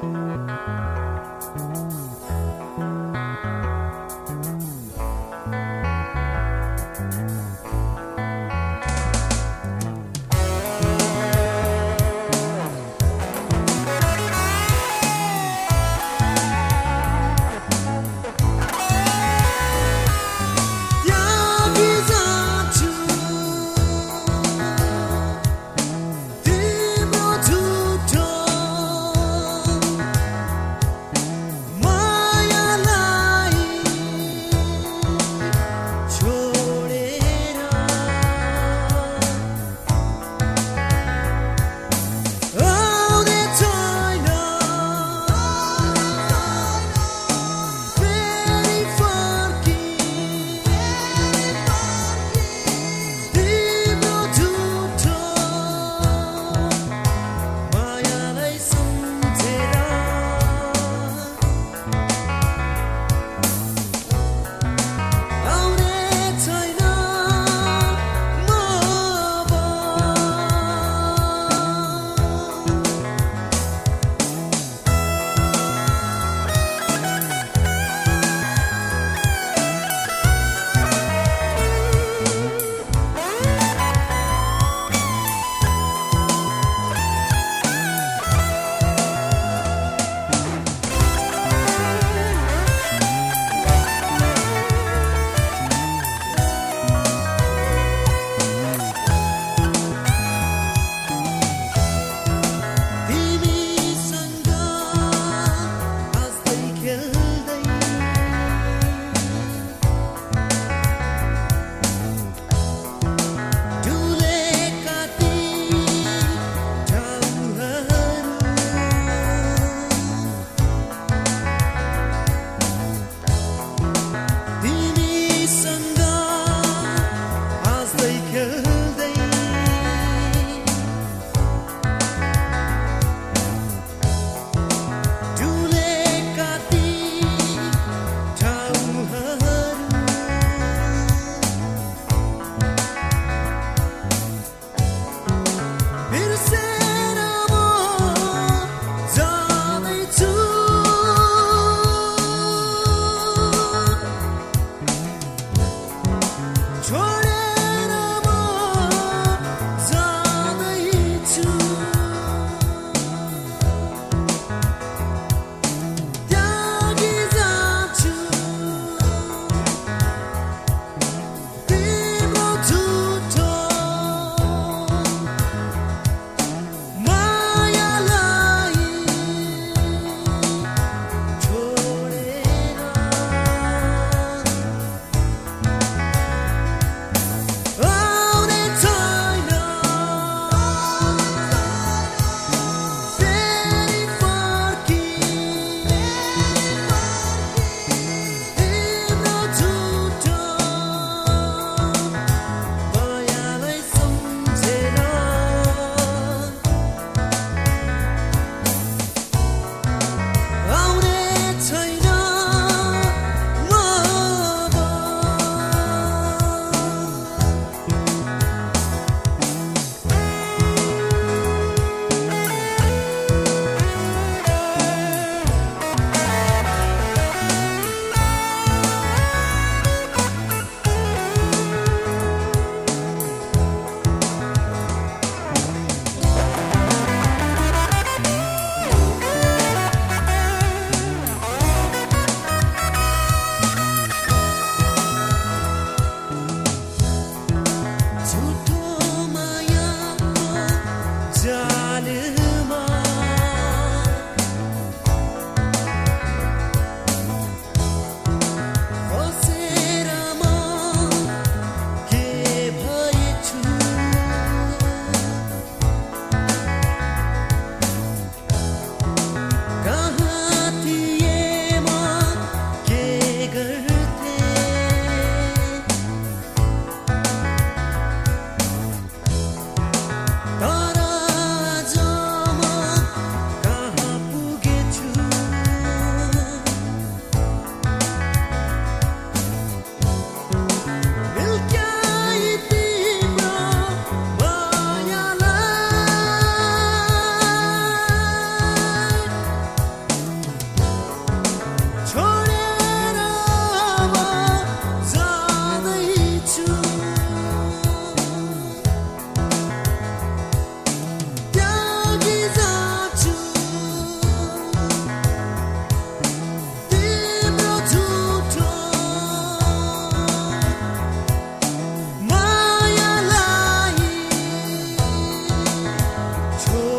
Bye. school.